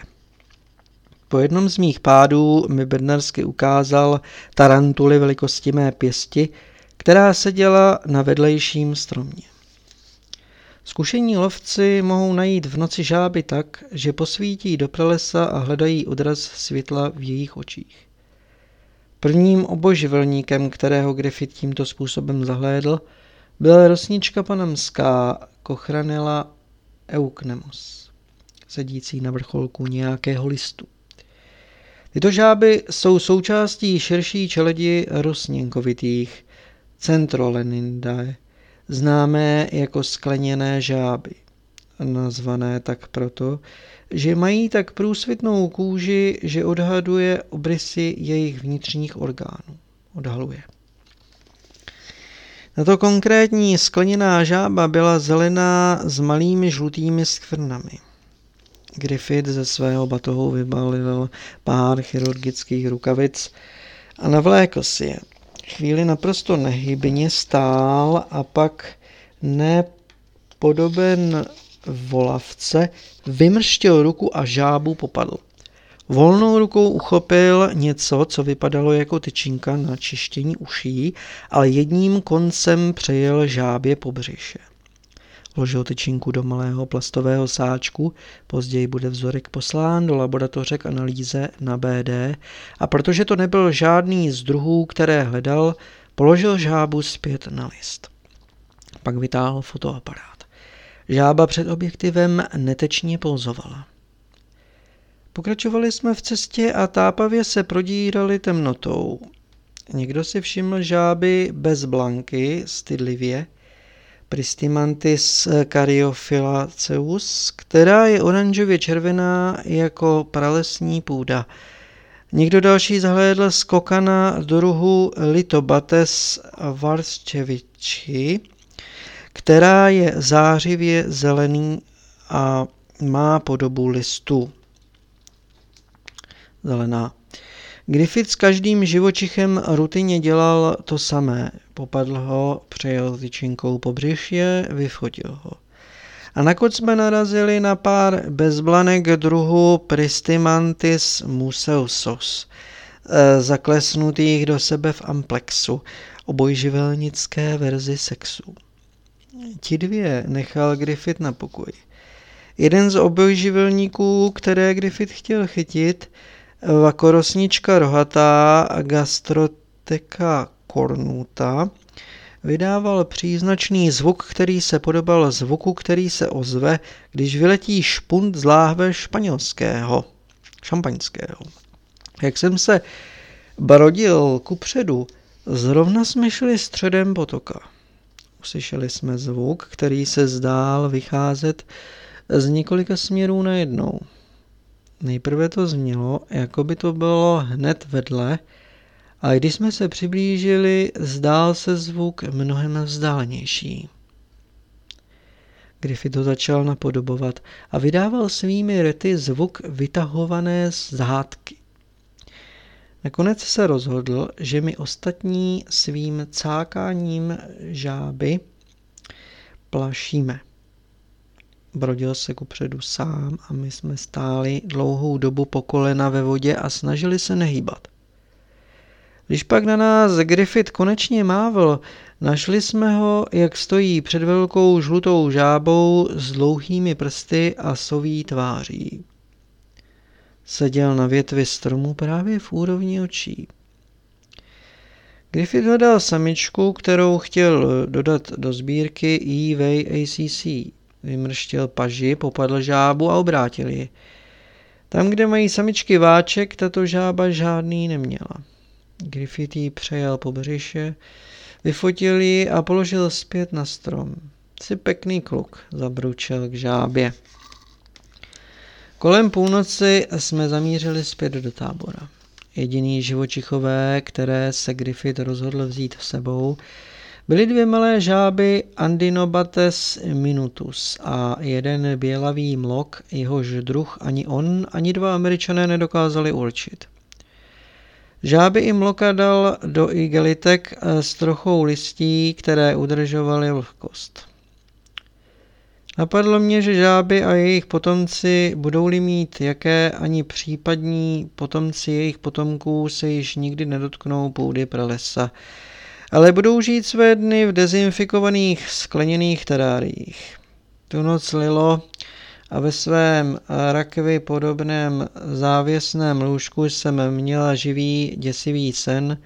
Po jednom z mých pádů mi Bednarsky ukázal tarantuly velikosti mé pěsti, která seděla na vedlejším stromě. Zkušení lovci mohou najít v noci žáby tak, že posvítí do pralesa a hledají odraz světla v jejich očích. Prvním oboživelníkem, kterého Griffith tímto způsobem zahlédl, byla rosnička panamská Cochranella euknemos, sedící na vrcholku nějakého listu. Tyto žáby jsou součástí širší čeledi rosněnkovitých Centrolenindae, známé jako skleněné žáby, nazvané tak proto, že mají tak průsvitnou kůži, že odhaduje obrysy jejich vnitřních orgánů. Odhaluje. Tato konkrétní skleněná žába byla zelená s malými žlutými skvrnami. Griffith ze svého batohu vybalil pár chirurgických rukavic a navlékl si je. Chvíli naprosto nehybně stál a pak nepodoben volavce vymrštil ruku a žábu popadl. Volnou rukou uchopil něco, co vypadalo jako tyčinka na čištění uší, ale jedním koncem přejel žábě po břiše. Vložil tyčinku do malého plastového sáčku, později bude vzorek poslán do laboratoře k analýze na BD a protože to nebyl žádný z druhů, které hledal, položil žábu zpět na list. Pak vytáhl fotoaparát. Žába před objektivem netečně pouzovala. Pokračovali jsme v cestě a tápavě se prodírali temnotou. Někdo si všiml žáby bez blanky, stydlivě, Pristimantis caryophyllaceus, která je oranžově červená jako pralesní půda. Někdo další zahlédl skokana druhu Litobates varsčeviči, která je zářivě zelený a má podobu listu. Zelená. Griffith s každým živočichem rutině dělal to samé. Popadl ho, přejel tyčinkou po břišě, vyfotil ho. A nakonec jsme narazili na pár bezblanek druhu Pristimantis museusos, eh, zaklesnutých do sebe v amplexu, obojživelnické verzi sexu. Ti dvě nechal Griffith na pokoji. Jeden z obojživelníků, které Griffith chtěl chytit, Vakorosnička rohatá gastroteka cornuta vydával příznačný zvuk, který se podobal zvuku, který se ozve, když vyletí špunt z láhve španělského, šampaňského. Jak jsem se brodil kupředu, zrovna jsme šli středem potoka. Uslyšeli jsme zvuk, který se zdál vycházet z několika směrů najednou. Nejprve to znělo, jako by to bylo hned vedle, a když jsme se přiblížili, zdál se zvuk mnohem vzdálenější. Griffith to začal napodobovat a vydával svými rety zvuk vytahované z zhádky. Nakonec se rozhodl, že mi ostatní svým cákáním žáby plašíme. Brodil se kupředu sám a my jsme stáli dlouhou dobu po kolena ve vodě a snažili se nehýbat. Když pak na nás Griffith konečně mávl, našli jsme ho, jak stojí před velkou žlutou žábou s dlouhými prsty a soví tváří. Seděl na větvi stromu právě v úrovni očí. Griffith hledal samičku, kterou chtěl dodat do sbírky EVACC, Vymrštil paži, popadl žábu a obrátil ji. Tam, kde mají samičky váček, tato žába žádný neměla. Griffith ji přejel po břiše, vyfotil ji a položil zpět na strom. Jsi pekný kluk, zabručel k žábě. Kolem půlnoci jsme zamířili zpět do tábora. Jediný živočichové, které se Griffith rozhodl vzít s sebou, byly dvě malé žáby Andinobates minutus a jeden bělavý mlok, jehož druh ani on, ani dva američané nedokázali určit. Žáby i mloka dal do igelitek s trochou listí, které udržovaly vlhkost. Napadlo mě, že žáby a jejich potomci budou-li mít jaké ani případní potomci jejich potomků se již nikdy nedotknou půdy pralesa, ale budou žít své dny v dezinfikovaných skleněných teráriích. Tu noc lilo a ve svém rakvi podobném závěsném lůžku jsem měla živý, děsivý sen,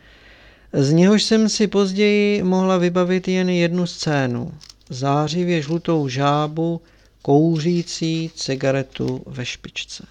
z něhož jsem si později mohla vybavit jen jednu scénu. Zářivě žlutou žábu, kouřící cigaretu ve špičce.